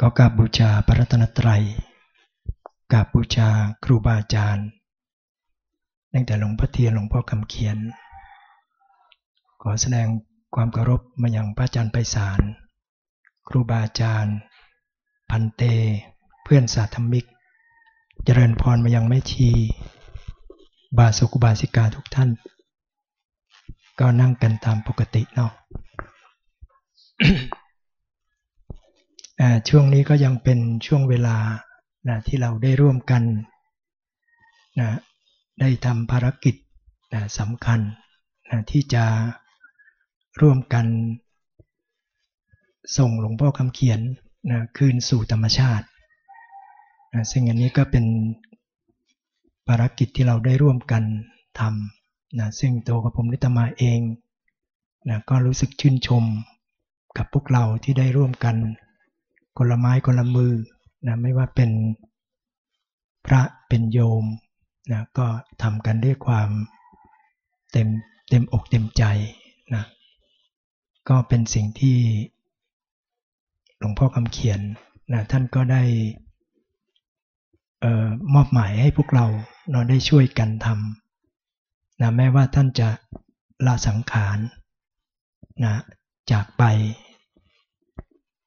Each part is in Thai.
ก็กราบบูชาพระรัตนตรัยกราบบูชาครูบาอาจารย์ตั้งแต่หลวงพ่อเทียนหลวงพ่อคำเขียน ขอแสดงความเคารพมาอย่างพระอาจารย์ไพศาลครูบาอาจารย์ พันเต เพื่อนสาธมิก เจริญพรมายังแม่ชี บาสุกุบาสิกาทุกท่าน ก็นั่งกันตามปกติเนาะ ช่วงนี้ก็ยังเป็นช่วงเวลานะที่เราได้ร่วมกันนะได้ทำภารกิจนะสำคัญนะที่จะร่วมกัน ส่งหลวงพ่อคำเขียนนะคืนสู่ธรรมชาตินะซึ่งอันนี้ก็เป็นภารกิจที่เราได้ร่วมกันทำนะซึ่งตัวกับผมนิตมาเองนะก็รู้สึกชื่นชมกับพวกเราที่ได้ร่วมกัน คนละไม้คนละมือนะไม่ว่าเป็นพระเป็นโยมนะก็ทำกันด้วยความเต็มเต็มอกเต็มใจนะก็เป็นสิ่งที่หลวงพ่อคำเขียนนะท่านก็ได้ออมอบหมายให้พวกเราเนาะได้ช่วยกันทำนะแม้ว่าท่านจะละสังขารนะจากไป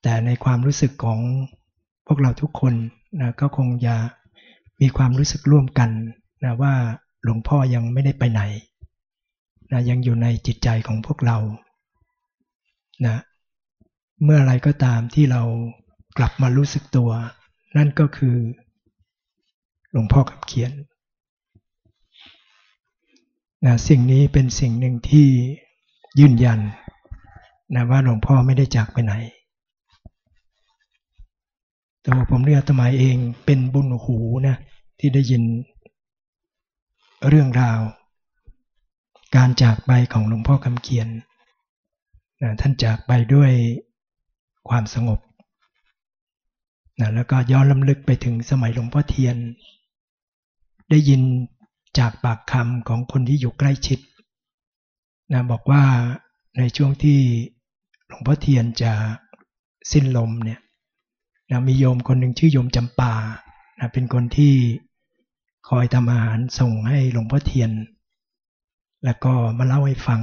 แต่ในความรู้สึกของพวกเราทุกคนนะก็คงจะมีความรู้สึกร่วมกันนะว่าหลวงพ่อยังไม่ได้ไปไหนนะยังอยู่ในจิตใจของพวกเรานะเมื่อไรก็ตามที่เรากลับมารู้สึกตัว นั่นก็คือหลวงพ่อขับเขียนนะสิ่งนี้เป็นสิ่งหนึ่งที่ยืนยันนะว่าหลวงพ่อไม่ได้จากไปไหน แต่ว่าผมเรียกตมายเองเป็นบุญหูนะที่ได้ยินเรื่องราว การจากไปของหลวงพ่อคำเขียนนะท่านจากไปด้วยความสงบนะแล้วก็ย้อนลำลึกไปถึงสมัยหลวงพ่อเทียน ได้ยินจากปากคำของคนที่อยู่ใกล้ชิดนะบอกว่าในช่วงที่หลวงพ่อเทียนจะสิ้นลมเนี่ย นะมีโยมคนหนึ่งชื่อโยมจำปานะเป็นคนที่คอยทำอาหารส่งให้หลวงพ่อเทียน แล้วก็มาเล่าให้ฟัง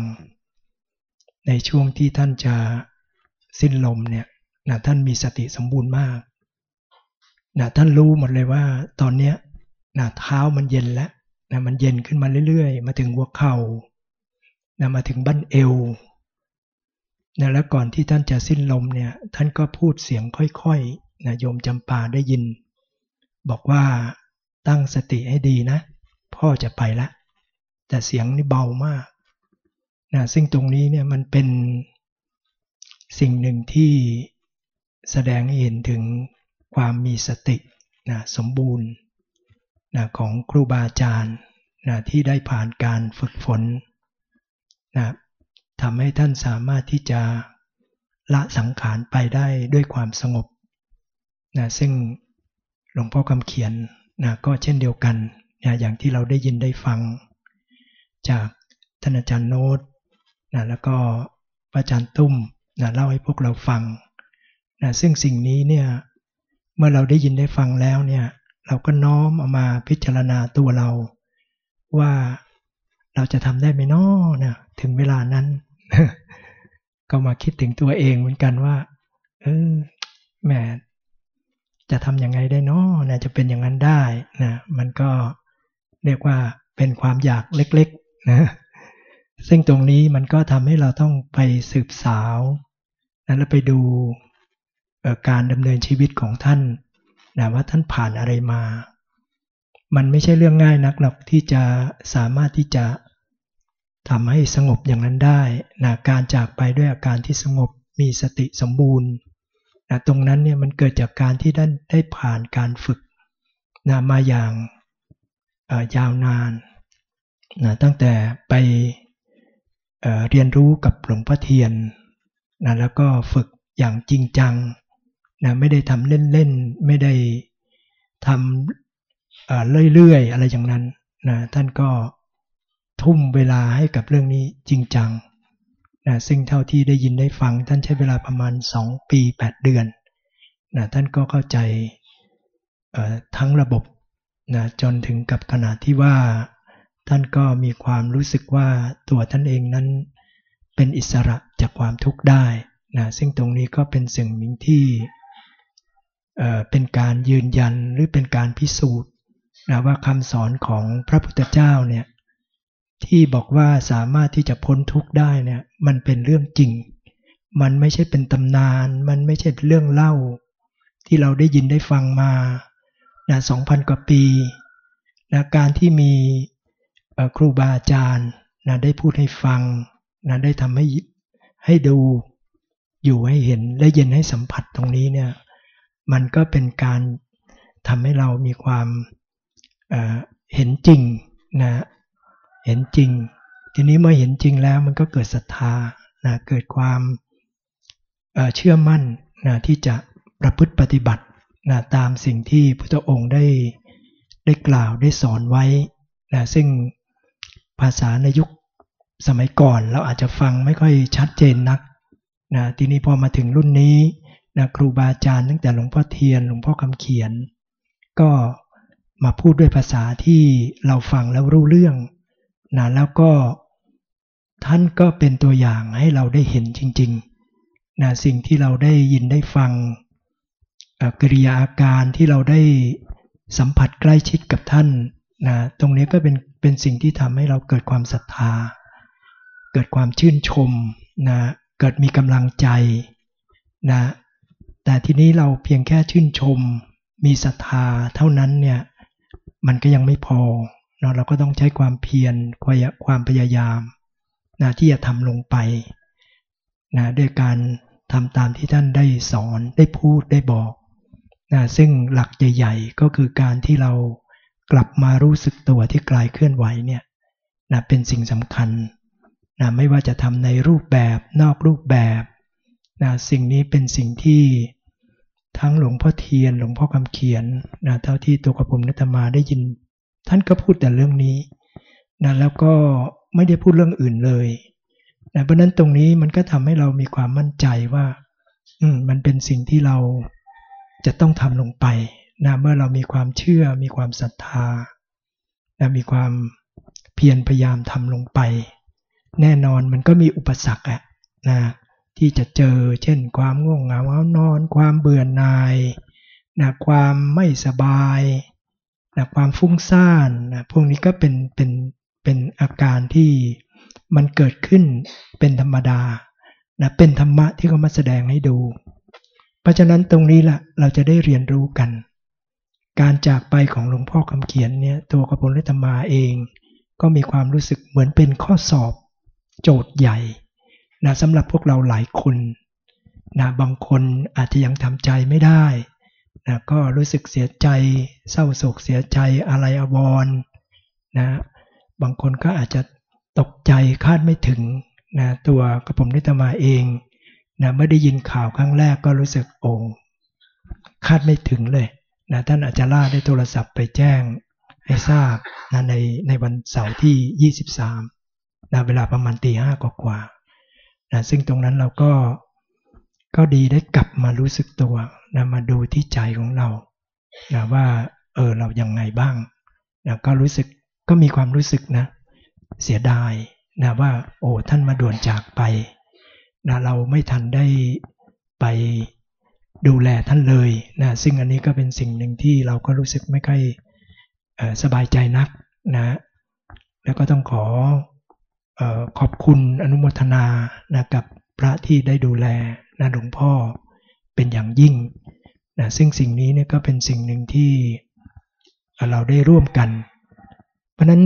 ในช่วงที่ท่านจะสิ้นลมเนี่ยนะท่านมีสติสมบูรณ์มากนะท่านรู้หมดเลยว่าตอนเนี้ยนะเท้ามันเย็นแล้วนะมันเย็นขึ้นมาเรื่อยๆ มาถึงหัวเข่านะมาถึงบั้นเอวนะแล้วก่อนที่ท่านจะสิ้นลมเนี่ยท่านก็พูดเสียงค่อย นะโยมจำปาได้ยิน บอกว่าตั้งสติให้ดีนะ พ่อจะไปละ แต่เสียงนี่เบามากนะซึ่งตรงนี้เนี่ยมันเป็นสิ่งหนึ่งที่แสดงให้เห็นถึงความมีสตินะสมบูรณ์นะของครูบาอาจารย์นะที่ได้ผ่านการฝึกฝนนะทำให้ท่านสามารถที่จะละสังขารไปได้ด้วยความสงบ นะซึ่งหลวงพ่อคำเขียนนะก็เช่นเดียวกันนะอย่างที่เราได้ยินได้ฟัง จากท่านอาจารย์โน้ตนะแล้วก็อาจารย์ตุ้มนะเล่าให้พวกเราฟังนะซึ่งสิ่งนี้เนี่ยเมื่อเราได้ยินได้ฟังแล้วเนี่ยเราก็น้อมเอามาพิจารณาตัวเรา ว่าเราจะทำได้ไหมน้อนะถึงเวลานั้น ก็มาคิดถึงตัวเองเหมือนกันว่าเออแหม จะทำยังไงได้นาะนะจะเป็นอย่างนั้นได้นะมันก็เรียกว่าเป็นความอยากเล็กๆนะซึ่งตรงนี้มันก็ทำให้เราต้องไปสืบสาวนะแล้วไปดูการดำเนินชีวิตของท่านนะว่าท่านผ่านอะไรมา มันไม่ใช่เรื่องง่ายนักหรอกที่จะสามารถที่จะทำให้สงบอย่างนั้นได้นะการจากไปด้วยอาการที่สงบมีสติสมบูรณ์ นะตรงนั้นเนี่ยมันเกิดจากการที่ได้ได้ผ่านการฝึกนะมาอย่างยาวนานนะตั้งแต่ไปเเรียนรู้กับหลวงพ่อเทียนนะแล้วก็ฝึกอย่างจริงจังนะไม่ได้ทำเล่นๆ ไม่ได้ทำเรื่อยๆ อะไรอย่างนั้นนะท่านก็ทุ่มเวลาให้กับเรื่องนี้จริงจัง นะซึ่งเท่าที่ได้ยินได้ฟัง ท่านใช้เวลาประมาณ 2 ปี 8 เดือนนะท่านก็เข้าใจทั้งระบบนะจนถึงกับขนาดที่ว่า ท่านก็มีความรู้สึกว่าตัวท่านเองนั้นเป็นอิสระจากความทุกข์ได้นะซึ่งตรงนี้ก็เป็นสิ่งหนึ่งที่เป็นการยืนยันหรือเป็นการพิสูจน์นะว่าคำสอนของพระพุทธเจ้าเนี่ย ที่บอกว่าสามารถที่จะพ้นทุกข์ได้เนี่ยมันเป็นเรื่องจริง มันไม่ใช่เป็นตำนาน มันไม่ใช่เรื่องเล่า ที่เราได้ยินได้ฟังมานะสองพันกว่าปีนะการที่มีครูบาอาจารย์นะได้พูดให้ฟังนะได้ทำให้ให้ดูอยู่ให้เห็นได้ยินให้สัมผัสตรงนี้เนี่ยมันก็เป็นการทำให้เรามีความเเห็นจริงนะ เห็นจริง ทีนี้เมื่อเห็นจริงแล้วมันก็เกิดศรัทธานะเกิดความเชื่อมั่นนะที่จะประพฤติปฏิบัตินะตามสิ่งที่พุทธองค์ได้ได้กล่าวได้สอนไว้นะซึ่งภาษาในยุคสมัยก่อนเราอาจจะฟังไม่ค่อยชัดเจนนักนะทีนี้พอมาถึงรุ่นนี้นะครูบาอาจารย์ตั้งแต่หลวงพ่อเทียนหลวงพ่อคำเขียน ก็มาพูดด้วยภาษาที่เราฟังแล้วรู้เรื่อง นะแล้วก็ท่านก็เป็นตัวอย่างให้เราได้เห็นจริงๆนะสิ่งที่เราได้ยินได้ฟังกิริยาอาการที่เราได้สัมผัสใกล้ชิดกับท่านนะตรงนี้ก็เป็นเป็นสิ่งที่ทำให้เราเกิดความศรัทธา เกิดความชื่นชมนะเกิดมีกำลังใจนะแต่ทีนี้เราเพียงแค่ชื่นชม มีศรัทธาเท่านั้นเนี่ยมันก็ยังไม่พอ เนาเราก็ต้องใช้ความเพียรความพยายามนะที่จะทำลงไปนะด้วยการทำตามที่ท่านได้สอนได้พูดได้บอกนะซึ่งหลักใหญ่ๆ ก็คือการที่เรากลับมารู้สึกตัวที่กลายเคลื่อนไหวเนี่ยนะเป็นสิ่งสำคัญนะไม่ว่าจะทำในรูปแบบนอกรูปแบบนะสิ่งนี้เป็นสิ่งที่ทั้งหลวงพ่อเทียน หลวงพ่อคำเขียนนะเท่าที่ตัวกระผมนัตมาได้ยิน ท่านก็พูดแต่เรื่องนี้นะแล้วก็ไม่ได้พูดเรื่องอื่นเลยนะเพราะนั้นตรงนี้มันก็ทำให้เรามีความมั่นใจว่า อืมมันเป็นสิ่งที่เราจะต้องทำลงไปนะเมื่อเรามีความเชื่อ มีความศรัทธานะมีความเพียรพยายามทำลงไป แน่นอนมันก็มีอุปสรรคอะนะที่จะเจอเช่น ความง่วงเหงาเานอน ความเบื่อหน่ายนะความไม่สบาย นะความฟุ้งซ่านนะพวกนี้ก็เป็นเป็นเป็นอาการที่มันเกิดขึ้นเป็นธรรมดานะเป็นธรรมะที่เขามาแสดงให้ดู เพราะฉะนั้นตรงนี้ละเราจะได้เรียนรู้กัน การจากไปของหลวงพ่อคำเขียนเนี่ยตัวกระผมและธมาเอง ก็มีความรู้สึกเหมือนเป็นข้อสอบโจทย์ใหญ่นะสำหรับพวกเราหลายคนนะบางคนอาจจะยังทำใจไม่ได้ นะก็รู้สึกเสียใจเศร้าโศกเสียใจอะไรอววรนะบางคนก็อาจจะตกใจคาดไม่ถึงนะตัวกระผมนิตมาเองนะเมื่อได้ยินข่าวครั้งแรกก็รู้สึกโองคาดไม่ถึงเลยนะท่านอาจจะล่าได้โทรศัพท์ไปแจ้งให้ทราบนะในในวันเสาร์ที่ 23นะเวลาประมาณตีห้ากว่านะซึ่งตรงนั้นเราก็ก็ดีได้กลับมารู้สึกตัว นะมาดูที่ใจของเรานะว่าเออเรายังไงบ้างนะก็รู้สึกก็มีความรู้สึกนะ เสียดายนะว่า โอ้ท่านมาด่วนจากไปนะเราไม่ทันได้ไปดูแลท่านเลยนะซึ่งอันนี้ก็เป็นสิ่งหนึ่งที่เราก็รู้สึกไม่ค่อยสบายใจนักนะแล้วก็ต้องขอขอบคุณอนุโมทนานะกับพระที่ได้ดูแลนะหลวงพ่อ เป็นอย่างยิ่งนะซึ่งสิ่งนี้เนี่ยก็เป็นสิ่งหนึ่งที่เราได้ร่วมกัน เพราะนั้น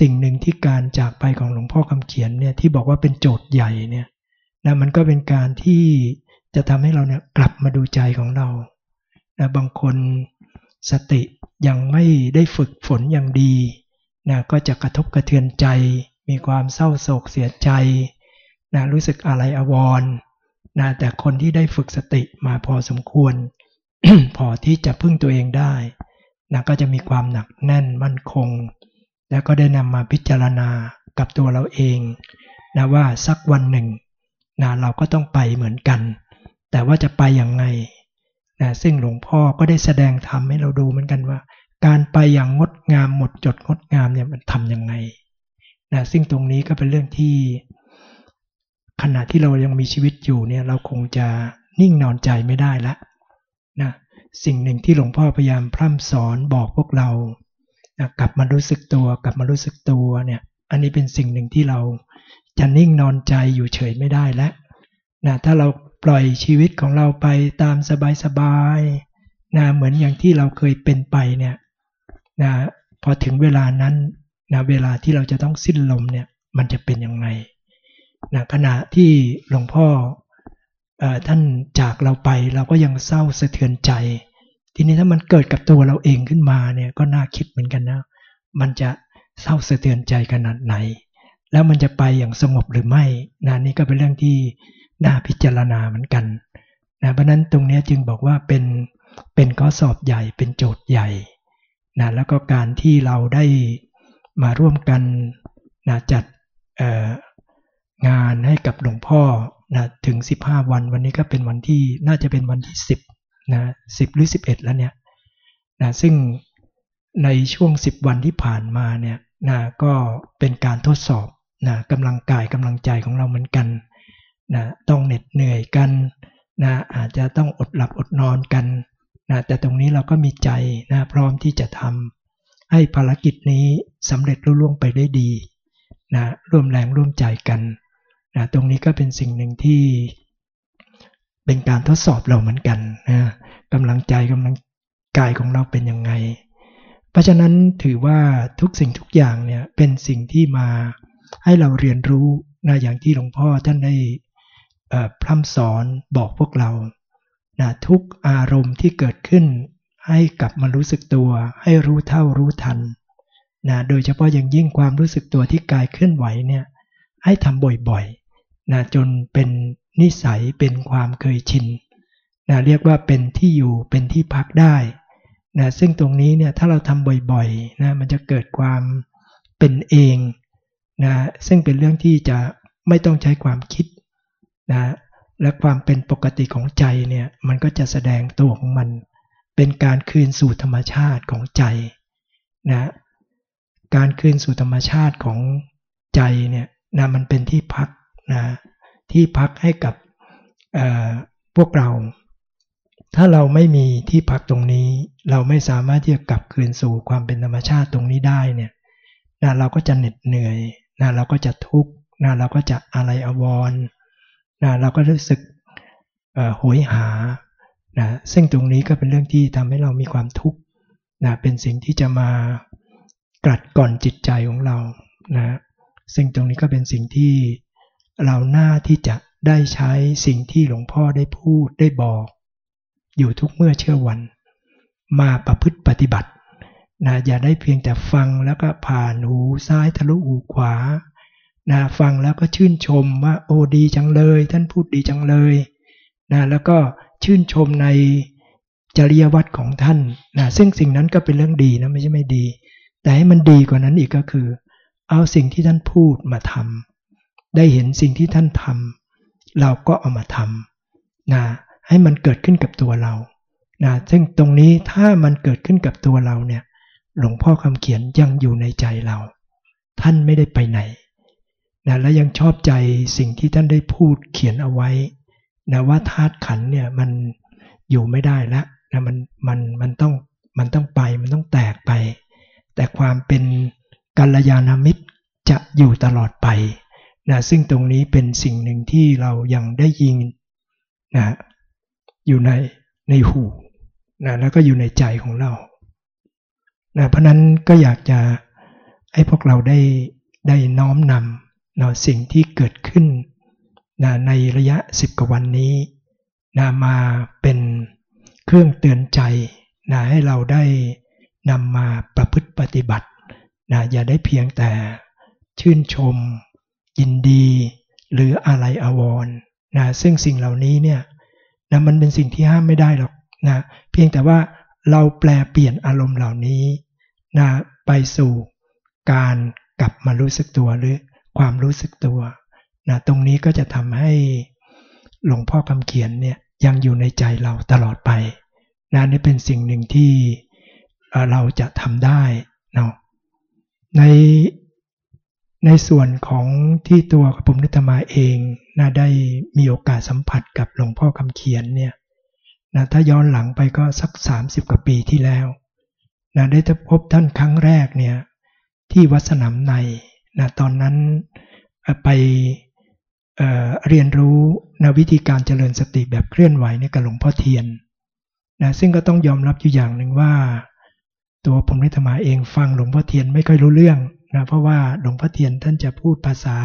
สิ่งหนึ่งที่การจากไปของหลวงพ่อคำเขียนเนี่ยที่บอกว่าเป็นโจทย์ใหญ่เนี่ยนะมันก็เป็นการที่จะทำให้เราเนี่ยกลับมาดูใจของเรานะบางคนสติยังไม่ได้ฝึกฝนอย่างดีนะก็จะกระทบกระเทือนใจ มีความเศร้าโศกเสียใจนะรู้สึกอะไรอววร นะแต่คนที่ได้ฝึกสติมาพอสมควร พอที่จะพึ่งตัวเองได้นะก็จะมีความหนักแน่นมั่นคง แล้วก็ได้นำมาพิจารณากับตัวเราเองนะว่าสักวันหนึ่งนะเราก็ต้องไปเหมือนกัน แต่ว่าจะไปอย่างไงนะซึ่งหลวงพ่อก็ได้แสดงธรรมให้เราดูเหมือนกันว่า การไปอย่างงดงามหมดจดงดงามเนี่ยมันทำยังไงนะซึ่งตรงนี้ก็เป็นเรื่องที่ ขณะที่เรายังมีชีวิตอยู่เนี่ยเราคงจะนิ่งนอนใจไม่ได้ละนะสิ่งหนึ่งที่หลวงพ่อพยายามพร่ำสอนบอกพวกเรานะกลับมารู้สึกตัว กลับมารู้สึกตัวเนี่ยอันนี้เป็นสิ่งหนึ่งที่เราจะนิ่งนอนใจอยู่เฉยไม่ได้แล้วนะถ้าเราปล่อยชีวิตของเราไปตามสบายๆนะเหมือนอย่างที่เราเคยเป็นไปเนี่ยนะพอถึงเวลานั้นนะเวลาที่เราจะต้องสิ้นลมเนี่ยมันจะเป็นยังไง นะขณะที่หลวงพ่ออท่านจากเราไปเราก็ยังเศร้าสะเทือนใจ ทีนี้ถ้ามันเกิดกับตัวเราเองขึ้นมาเนี่ยก็น่าคิดเหมือนกันนะ มันจะเศร้าสะเทือนใจขนาดไหน แล้วมันจะไปอย่างสงบหรือไม่นะนี่ก็เป็นเรื่องที่น่าพิจารณาเหมือนกันนะเพราะนั้นตรงนี้จึงบอกว่าเป็นเป็นข้อสอบใหญ่เป็นโจทย์ใหญ่นะแล้วก็การที่เราได้มาร่วมกันนะจัด งานให้กับหลวงพ่อนะถึง 15 วันวันนี้ก็เป็นวันที่น่าจะเป็นวันที่ 10นะ10 หรือ 11 แล้วเนี่ยนะซึ่งในช่วง 10 วันที่ผ่านมาเนี่ยนะก็เป็นการทดสอบนะกำลังกายกำลังใจของเราเหมือนกันนะต้องเหน็ดเหนื่อยกันนะอาจจะต้องอดหลับอดนอนกันนะแต่ตรงนี้เราก็มีใจนะพร้อมที่จะทำให้ภารกิจนี้สำเร็จรุ่ล่วงไปได้ดีนะร่วมแรงร่วมใจกัน นะตรงนี้ก็เป็นสิ่งหนึ่งที่เป็นการทดสอบเราเหมือนกันนะกำลังใจกำลังกายของเราเป็นยังไง เพราะฉะนั้นถือว่าทุกสิ่งทุกอย่างเนี่ยเป็นสิ่งที่มาให้เราเรียนรู้นะอย่างที่หลวงพ่อท่านได้พร่ำสอนบอกพวกเรานะทุกอารมณ์ที่เกิดขึ้น ให้กลับมารู้สึกตัว ให้รู้เท่ารู้ทันนะโดยเฉพาะอย่างยิ่งความรู้สึกตัวที่กายเคลื่อนไหวเนี่ยให้ทำบ่อยๆ นะจนเป็นนิสัยเป็นความเคยชินนะเรียกว่าเป็นที่อยู่เป็นที่พักได้นะซึ่งตรงนี้เนี่ยถ้าเราทำบ่อยๆนะมันจะเกิดความเป็นเองนะซึ่งเป็นเรื่องที่จะไม่ต้องใช้ความคิดนะและความเป็นปกติของใจเนี่ยมันก็จะแสดงตัวของมัน เป็นการคืนสู่ธรรมชาติของใจนะการคืนสู่ธรรมชาติของใจเนี่ยนะมันเป็นที่พัก นะที่พักให้กับพวกเรา ถ้าเราไม่มีที่พักตรงนี้ เราไม่สามารถที่จะกลับคืนสู่ความเป็นธรรมชาติตรงนี้ได้เนี่ยนะเราก็จะเหน็ดเหนื่อยนะเราก็จะทุกข์นะเราก็จะอะไรอววรนะเราก็รู้สึกโหยหานะซึ่งตรงนี้ก็เป็นเรื่องที่ทำให้เรามีความทุกข์นะเป็นสิ่งที่จะมากัดก่อนจิตใจของเรานะซึ่งตรงนี้ก็เป็นสิ่งที่ เราหน้าที่จะได้ใช้สิ่งที่หลวงพ่อได้พูดได้บอก อยู่ทุกเมื่อเชื่อวัน มาประพฤติปฏิบัตินะอย่าได้เพียงแต่ฟังแล้วก็ผ่านหูซ้ายทะลุหูขวานะฟังแล้วก็ชื่นชมว่าโอ้ดีจังเลย ท่านพูดดีจังเลยนะแล้วก็ชื่นชมในจริยวัตรของท่านนะซึ่งสิ่งนั้นก็เป็นเรื่องดีนะไม่ใช่ไม่ดี แต่ให้มันดีกว่านั้นอีกก็คือ เอาสิ่งที่ท่านพูดมาทำ ได้เห็นสิ่งที่ท่านทำเราก็เอามาทำนะให้มันเกิดขึ้นกับตัวเรานะซึ่งตรงนี้ถ้ามันเกิดขึ้นกับตัวเราเนี่ยหลวงพ่อคำเขียนยังอยู่ในใจเรา ท่านไม่ได้ไปไหนนะและยังชอบใจสิ่งที่ท่านได้พูดเขียนเอาไว้นะว่าธาตุขันเนี่ยมันอยู่ไม่ได้แล้วนะมันมันมันต้องมันต้องไปมันต้องแตกไป แต่ความเป็นกัลยาณมิตรจะอยู่ตลอดไป นะซึ่งตรงนี้เป็นสิ่งหนึ่งที่เรายังได้ยินนะอยู่ในในหูนะแล้วก็อยู่ในใจของเรานะเพราะนั้นก็อยากจะให้พวกเราได้ได้น้อมนำนะสิ่งที่เกิดขึ้นนะในระยะสิบกว่าวันนี้นะมาเป็นเครื่องเตือนใจนะให้เราได้นำมาประพฤติปฏิบัตินะอย่าได้เพียงแต่ชื่นชม ยินดีหรืออะไรอาวรนะซึ่งสิ่งเหล่านี้เนี่ยนะมันเป็นสิ่งที่ห้ามไม่ได้หรอกนะเพียงแต่ว่าเราแปลเปลี่ยนอารมณ์เหล่านี้นะไปสู่การกลับมารู้สึกตัวหรือความรู้สึกตัวนะตรงนี้ก็จะทำให้หลวงพ่อคำเขียนเนี่ยยังอยู่ในใจเราตลอดไปนะนี่เป็นสิ่งหนึ่งที่เราจะทำได้เนาะใน ในส่วนของที่ตัวผมนิตมาเองนะได้มีโอกาสสัมผัสกับหลวงพ่อคำเขียนเนี่ยนะถ้าย้อนหลังไปก็สัก 30 กว่าปีที่แล้วนะได้พบท่านครั้งแรกเนี่ยที่วัดสนามในนะตอนนั้นไปเเรียนรู้นะวิธีการเจริญสติแบบเคลื่อนไหวนี่กับหลวงพ่อเทียนนะซึ่งก็ต้องยอมรับอยู่อย่างหนึ่งว่า ตัวผมนิธมาเองฟังหลวงพ่อเทียนไม่ค่อยรู้เรื่อง นะเพราะว่าหลวงพ่อเทียนท่านจะพูดภาษา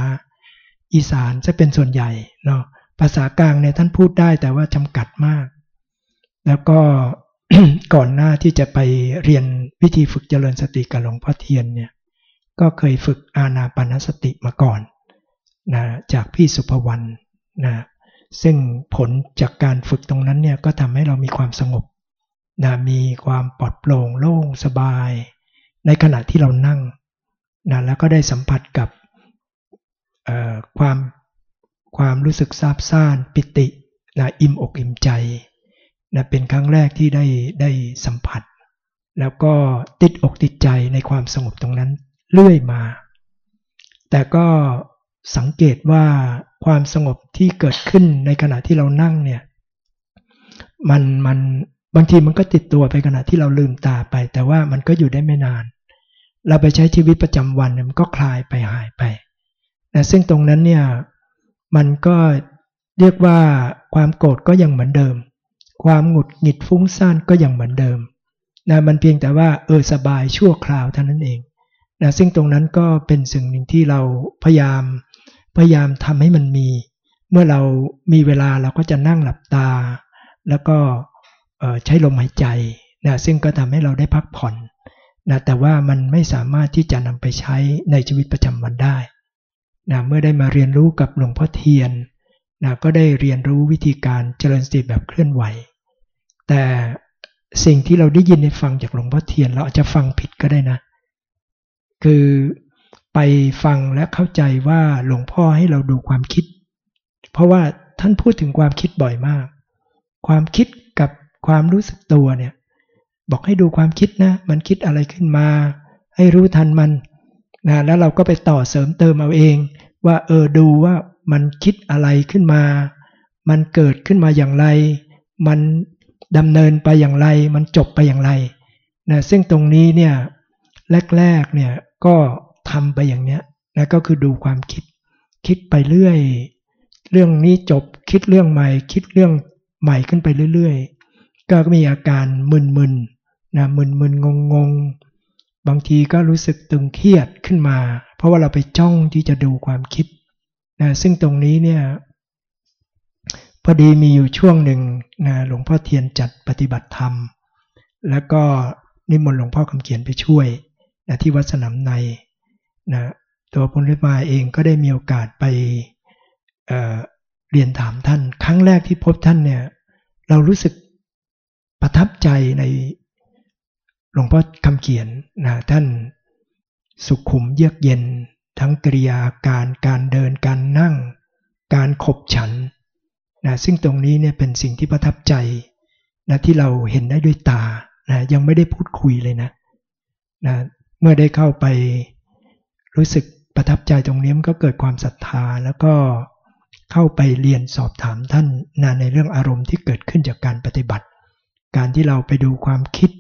อีสานจะเป็นส่วนใหญ่เนาะภาษากลางเนี่ยท่านพูดได้แต่ว่าจำกัดมาก แล้วก็ก่อนหน้าที่จะไปเรียนวิธีฝึกเจริญสติกับหลวงพ่อเทียนเนี่ยก็เคยฝึกอาณาปณสติมาก่อนนะจากพี่สุภวรรณนะซึ่งผลจากการฝึกตรงนั้นเนี่ยก็ทำให้เรามีความสงบนะมีความปลอดโปร่งโล่งสบาย ในขณะที่เรานั่ง นะแล้วก็ได้สัมผัสกับความความรู้สึกซาบซ่านปิตินะอิ่มอกอิ่มใจนะเป็นครั้งแรกที่ได้ได้สัมผัส แล้วก็ติดอกติดใจในความสงบตรงนั้นเรื่อยมา แต่ก็สังเกตว่าความสงบที่เกิดขึ้นในขณะที่เรานั่งเนี่ยมันมันบางทีมันก็ติดตัวไปขณะที่เราลืมตาไป แต่ว่ามันก็อยู่ได้ไม่นาน เราไปใช้ชีวิตประจำวันมันก็คลายไปหายไปนะซึ่งตรงนั้นเนี่ยมันก็เรียกว่าความโกรธก็ยังเหมือนเดิม ความหงุดหงิดฟุ้งซ่านก็ยังเหมือนเดิมนะมันเพียงแต่ว่าเออสบายชั่วคราวเท่านั้นเองนะซึ่งตรงนั้นก็เป็นสิ่งหนึ่งที่เราพยายามพยายามทำให้มันมี เมื่อเรามีเวลาเราก็จะนั่งหลับตา แล้วก็ใช้ลมหายใจนะซึ่งก็ทำให้เราได้พักผ่อน นะแต่ว่ามันไม่สามารถที่จะนำไปใช้ในชีวิตประจำวันได้นะเมื่อได้มาเรียนรู้กับหลวงพ่อเทียนนะก็ได้เรียนรู้วิธีการเจริญสติแบบเคลื่อนไหว แต่สิ่งที่เราได้ยินในฟังจากหลวงพ่อเทียน เราอาจจะฟังผิดก็ได้นะ คือไปฟังและเข้าใจว่าหลวงพ่อให้เราดูความคิด เพราะว่าท่านพูดถึงความคิดบ่อยมาก ความคิดกับความรู้สึกตัวเนี่ย บอกให้ดูความคิดนะ มันคิดอะไรขึ้นมา ให้รู้ทันมันนะแล้วเราก็ไปต่อเสริมเติมเอาเอง ว่าเออดูว่ามันคิดอะไรขึ้นมา มันเกิดขึ้นมาอย่างไร มันดำเนินไปอย่างไร มันจบไปอย่างไรนะซึ่งตรงนี้เนี่ยแรกๆเนี่ยก็ทำไปอย่างเนี้ยนะก็คือดูความคิด คิดไปเรื่อย เรื่องนี้จบคิดเรื่องใหม่ คิดเรื่องใหม่ขึ้นไปเรื่อย ๆ ก็มีอาการมึนๆ นะมึนๆงงๆ บางทีก็รู้สึกตึงเครียดขึ้นมา เพราะว่าเราไปจ้องที่จะดูความคิดนะซึ่งตรงนี้เนี่ยพอดีมีอยู่ช่วงหนึ่งนะหลวงพ่อเทียนจัดปฏิบัติธรรม แล้วก็นิมนต์หลวงพ่อคำเขียนไปช่วยนะที่วัดสนามในนะตัวพุทธมาเองก็ได้มีโอกาสไปเเรียนถามท่าน ครั้งแรกที่พบท่านเนี่ยเรารู้สึกประทับใจใน หลวงพ่อคำเขียนนะท่านสุขุมเยือกเย็น ทั้งกริยาการการเดินการนั่ง การขบฉันนะซึ่งตรงนี้เนี่ยเป็นสิ่งที่ประทับใจนะที่เราเห็นได้ด้วยตานะยังไม่ได้พูดคุยเลยนะนะเมื่อได้เข้าไปรู้สึกประทับใจตรงนี้มันก็เกิดความศรัทธาแล้วก็เข้าไปเรียนสอบถามท่านนะในเรื่องอารมณ์ที่เกิดขึ้นจากการปฏิบัติ การที่เราไปดูความคิด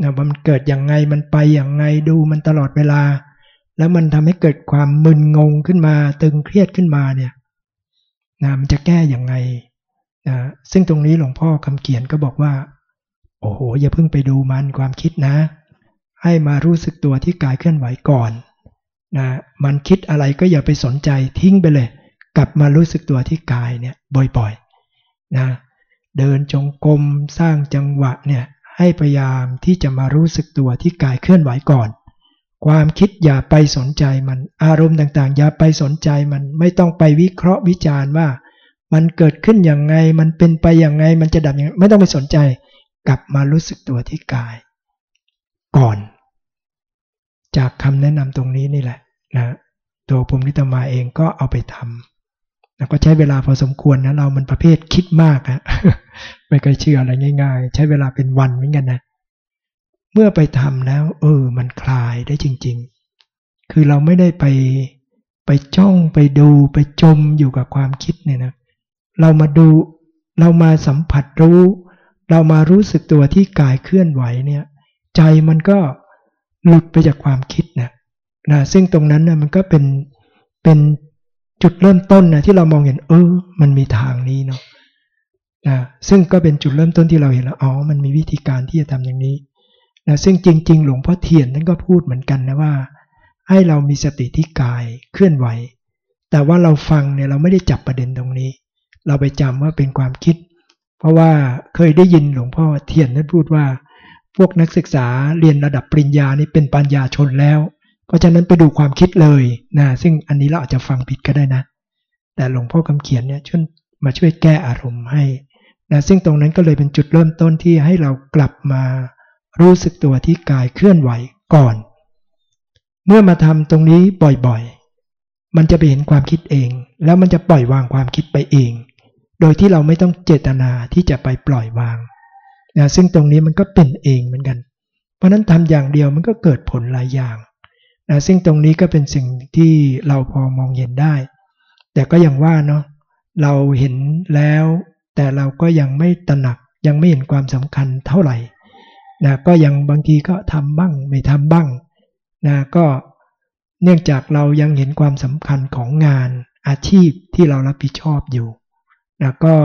นะว่ามันเกิดอย่างไงมันไปอย่างไงดูมันตลอดเวลา แล้วมันทำให้เกิดความมึนงงขึ้นมา ตึงเครียดขึ้นมาเนี่ยนะมันจะแก้อย่างไงนะซึ่งตรงนี้หลวงพ่อคำเขียนก็บอกว่า โอ้โห อย่าเพิ่งไปดูมันความคิดนะ ให้มารู้สึกตัวที่กายเคลื่อนไหวก่อนนะมันคิดอะไรก็อย่าไปสนใจทิ้งไปเลย กลับมารู้สึกตัวที่กายเนี่ยบ่อยๆนะเดินจงกรมสร้างจังหวะเนี่ย ให้พยายามที่จะมารู้สึกตัวที่กายเคลื่อนไหวก่อน ความคิดอย่าไปสนใจมันอารมณ์ต่างๆ อย่าไปสนใจมันไม่ต้องไปวิเคราะห์วิจารณ์ว่า มันเกิดขึ้นอย่างไงมันเป็นไปอย่างไงมันจะดับอย่างไไม่ต้องไปสนใจ กลับมารู้สึกตัวที่กาย ก่อน จากคำแนะนำตรงนี้นี่แหละนะตัวภูมินิตมาเองก็เอาไปทำแล้วก็ใช้เวลาพอสมควรนะเรามันประเภทคิดมากอะ ไม่เคยเชื่ออะไรง่าย ๆ ใช้เวลาเป็นวันเหมือนกันนะ เมื่อไปทำแล้ว เออ มันคลายได้จริง ๆ คือเราไม่ได้ไปไปจ้องไปดูไปจมอยู่กับความคิดเนี่ยนะ เรามาดูเรามาสัมผัสรู้ เรามารู้สึกตัวที่กายเคลื่อนไหวเนี่ย ใจมันก็หลุดไปจากความคิดนะนะซึ่งตรงนั้นนะมันก็เป็นเป็นจุดเริ่มต้นนะที่เรามองเห็นเออ มันมีทางนี้เนาะ นะซึ่งก็เป็นจุดเริ่มต้นที่เราเห็นแล้วอ๋อมันมีวิธีการที่จะทำอย่างนี้นะซึ่งจริง ๆ หลวงพ่อเทียนนั่นก็พูดเหมือนกันนะว่า ให้เรามีสติที่กายเคลื่อนไหว แต่ว่าเราฟังเนี่ยเราไม่ได้จับประเด็นตรงนี้ เราไปจำว่าเป็นความคิด เพราะว่าเคยได้ยินหลวงพ่อเทียนท่านพูดว่า พวกนักศึกษาเรียนระดับปริญญานี่เป็นปัญญาชนแล้ว เพราะฉะนั้นไปดูความคิดเลยนะซึ่งอันนี้เราอาจจะฟังผิดก็ได้นะ แต่หลวงพ่อคำเขียนเนี่ยช่วยมาช่วยแก้อารมณ์ให้ นะซึ่งตรงนั้นก็เลยเป็นจุดเริ่มต้นที่ให้เรากลับมารู้สึกตัวที่กายเคลื่อนไหวก่อน เมื่อมาทำตรงนี้บ่อยๆ มันจะไปเห็นความคิดเอง แล้วมันจะปล่อยวางความคิดไปเอง โดยที่เราไม่ต้องเจตนาที่จะไปปล่อยวางนะซึ่งตรงนี้มันก็เป็นเองเหมือนกัน เพราะนั้นทำอย่างเดียวมันก็เกิดผลหลายอย่างนะซึ่งตรงนี้ก็เป็นสิ่งที่เราพอมองเห็นได้ แต่ก็อย่างว่าเนาะเราเห็นแล้ว แต่เราก็ยังไม่ตระหนักยังไม่เห็นความสำคัญเท่าไหร่นะก็ยังบางทีก็ทำบ้างไม่ทำบ้างนะก็เนื่องจากเรายังเห็นความสำคัญของงานอาชีพที่เรารับผิดชอบอยู่นะก็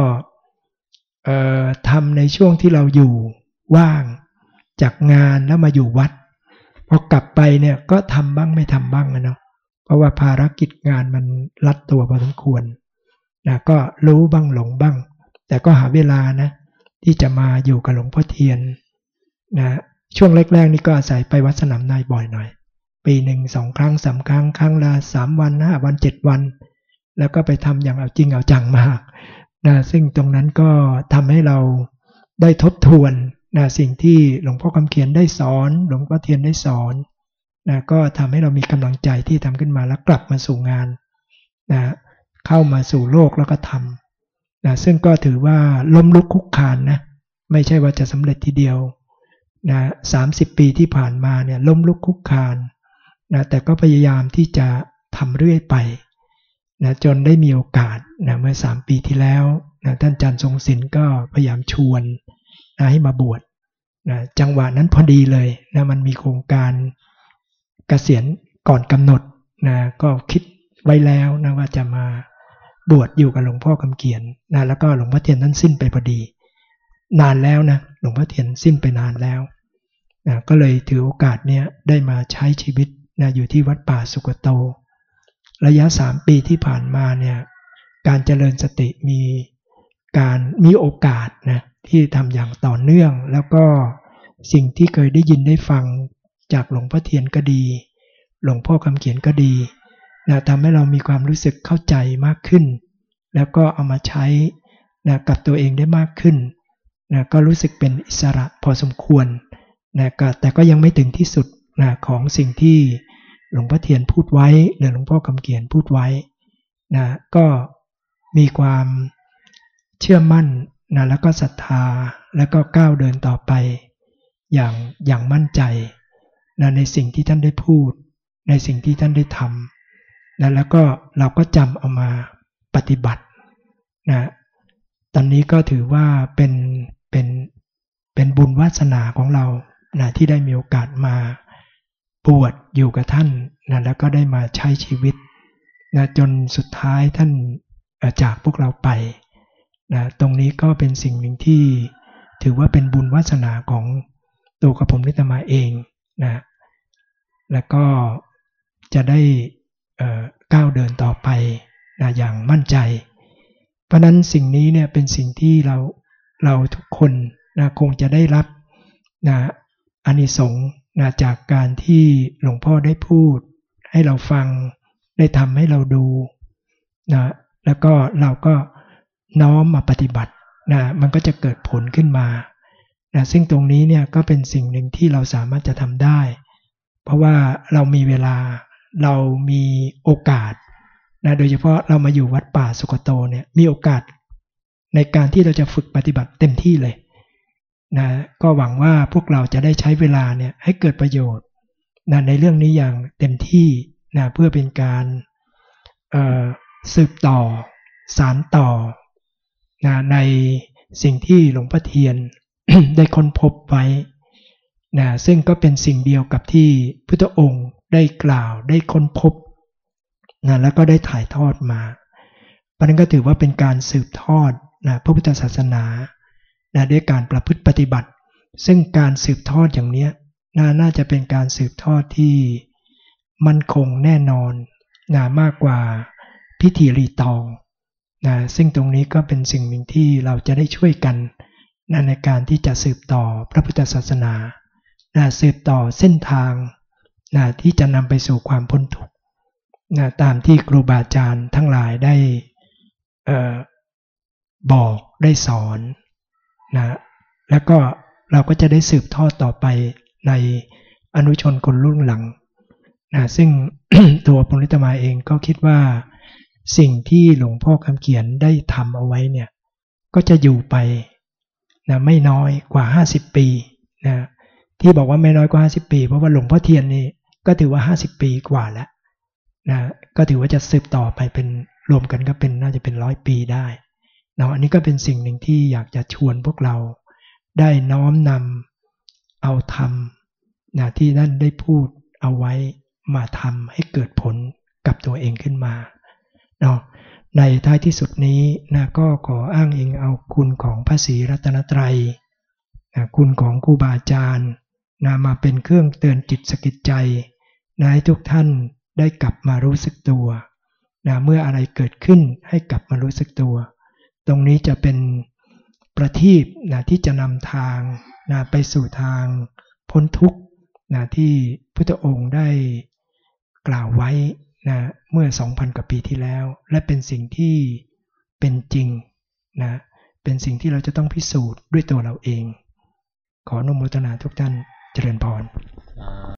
ทำในช่วงที่เราอยู่ว่างจากงานแล้วมาอยู่วัดพอกลับไปเนี่ยก็ทำบ้างไม่ทำบ้างนะเนาะเพราะว่าภารกิจงานมันรัดตัวพอสมควรนะก็รู้บ้างหลงบ้าง แต่ก็หาเวลานะ ที่จะมาอยู่กับหลวงพ่อเทียนนะช่วงแรกๆนี่ก็อาศัยไปวัดสนามนายบ่อยหน่อย ปีหนึ่งสองครั้งสามครั้งครั้งละสามวันห้าวันเจ็ดวัน แล้วก็ไปทำอย่างเอาจริงเอาจังมากนะซึ่งตรงนั้นก็ทำให้เราได้ทบทวนนะสิ่งที่หลวงพ่อคำเขียนได้สอน หลวงพ่อเทียนได้สอนนะก็ทำให้เรามีกำลังใจที่ทำขึ้นมาแล้วกลับมาสู่งานนะเข้ามาสู่โลกแล้วก็ทำ นะซึ่งก็ถือว่าล้มลุกคุกคานนะไม่ใช่ว่าจะสำเร็จทีเดียวนะสาปีที่ผ่านมาเนี่ยล้มลุกคุกคานนะแต่ก็พยายามที่จะทำเรื่อยไปนะจนได้มีโอกาสนะเมื่อ 3 ปีที่แล้วนะท่านจันทรงศิลป์ก็พยายามชวนนะให้มาบวชนะจังหวะนั้นพอดีเลยนะมันมีโครงการเกษียณก่อนกำหนดนะก็คิดไว้แล้วนะว่าจะมา บวชอยู่กับหลวงพ่อคำเขียนนะแล้วก็หลวงพ่อเทียนท่านสิ้นไปพอดี นานแล้วนะหลวงพ่อเทียนสิ้นไปนานแล้วนะก็เลยถือโอกาสเนี้ยได้มาใช้ชีวิตนะอยู่ที่วัดป่าสุกโต ระยะสามปีที่ผ่านมาเนี่ยการเจริญสติมีการมีโอกาสนะที่ทำอย่างต่อเนื่อง แล้วก็สิ่งที่เคยได้ยินได้ฟังจากหลวงพ่อเทียนก็ดี หลวงพ่อคำเขียนก็ดี นะทำให้เรามีความรู้สึกเข้าใจมากขึ้น แล้วก็เอามาใช้นะกับตัวเองได้มากขึ้นนะก็รู้สึกเป็นอิสระพอสมควรนะก็แต่ก็ยังไม่ถึงที่สุดนะของสิ่งที่หลวงพ่อเทียนพูดไว้หรือหลวงพ่อคำเขียนพูดไว้นะก็มีความเชื่อมั่นนะแล้วก็ศรัทธาแล้วก็ก้าวเดินต่อไป อย่างอย่างมั่นใจนะในสิ่งที่ท่านได้พูด ในสิ่งที่ท่านได้ทำ นะแล้วก็เราก็จำเอามาปฏิบัตินะตอนนี้ก็ถือว่าเป็นเป็นเป็นบุญวาสนาของเรานะที่ได้มีโอกาสมาบวชอยู่กับท่านนะแล้วก็ได้มาใช้ชีวิตนะจนสุดท้ายท่านจากพวกเราไปนะตรงนี้ก็เป็นสิ่งหนึ่งที่ถือว่าเป็นบุญวาสนาของตัวกระผมนิตมาเองนะแล้วก็จะได้ ก้าวเดินต่อไปนะอย่างมั่นใจ เพราะนั้นสิ่งนี้เนี่ยเป็นสิ่งที่เราเราทุกคนนะคงจะได้รับนะอานิสงส์นะจากการที่หลวงพ่อได้พูด ให้เราฟังได้ทำให้เราดูนะแล้วก็เราก็น้อมมาปฏิบัตินะมันก็จะเกิดผลขึ้นมานะซึ่งตรงนี้เนี่ยก็เป็นสิ่งหนึ่งที่เราสามารถจะทำได้ เพราะว่าเรามีเวลา เรามีโอกาสนะโดยเฉพาะเรามาอยู่วัดป่าสุกโตเนี่ยมีโอกาสในการที่เราจะฝึกปฏิบัติเต็มที่เลยนะก็หวังว่าพวกเราจะได้ใช้เวลาเนี่ยให้เกิดประโยชน์นะในเรื่องนี้อย่างเต็มที่นะเพื่อเป็นการสืบต่อ สารต่อนะในสิ่งที่หลวงพ่อเทียนได้ค้นพบไว้นะซึ่งก็เป็นสิ่งเดียวกับที่พุทธองค์ ได้กล่าวได้ค้นพบนะแล้วก็ได้ถ่ายทอดมาเพราะนั้นก็ถือว่าเป็นการสืบทอดนะพระพุทธศาสนานะด้วยการประพฤติปฏิบัติ ซึ่งการสืบทอดอย่างนี้นะน่าจะเป็นการสืบทอดที่มั่นคงแน่นอนนะมากกว่าพิธีรีตองนะซึ่งตรงนี้ก็เป็นสิ่งหนึ่งที่เราจะได้ช่วยกันนะในการที่จะสืบต่อพระพุทธศาสนานะสืบต่อเส้นทาง นะที่จะนำไปสู่ความพ้นทุกข์นะตามที่ครูบาอาจารย์ทั้งหลายได้บอกได้สอนนะแล้วก็เราก็จะได้สืบทอดต่อไปในอนุชนคนรุ่นหลังนะซึ่งตัวปุริตมาเองก็คิดว่าสิ่งที่หลวงพ่อคำเขียนได้ทำเอาไว้เนี่ยก็จะอยู่ไปนะไม่น้อยกว่า 50 ปีนะที่บอกว่าไม่น้อยกว่า 50 ปี เพราะว่าหลวงพ่อเทียนนี่ ก็ถือว่า 50 ปีกว่าแล้วนะก็ถือว่าจะสืบต่อไปเป็นรวมกันก็เป็นน่าจะเป็นร้อยปีได้นะอันนี้ก็เป็นสิ่งหนึ่งที่อยากจะชวนพวกเราได้น้อมนำเอาธรรมนะที่นั่นได้พูดเอาไว้มาทำให้เกิดผลกับตัวเองขึ้นมาเนาะในท้ายที่สุดนี้นะก็ขออ้างอิงเอาคุณของพระศรีรัตนตรัยนะคุณของครูบาอาจารย์นะมาเป็นเครื่องเตือนจิตสกิดใจ นะให้ทุกท่านได้กลับมารู้สึกตัวนะเมื่ออะไรเกิดขึ้นให้กลับมารู้สึกตัว ตรงนี้จะเป็นประทีปนะที่จะนำทางนะไปสู่ทางพ้นทุกข์นะที่พุทธองค์ได้กล่าวไว้นะเมื่อ 2,000 กว่าปีที่แล้ว และเป็นสิ่งที่เป็นจริงนะเป็นสิ่งที่เราจะต้องพิสูจน์ด้วยตัวเราเอง ขออนุโมทนาทุกท่านเจริญพร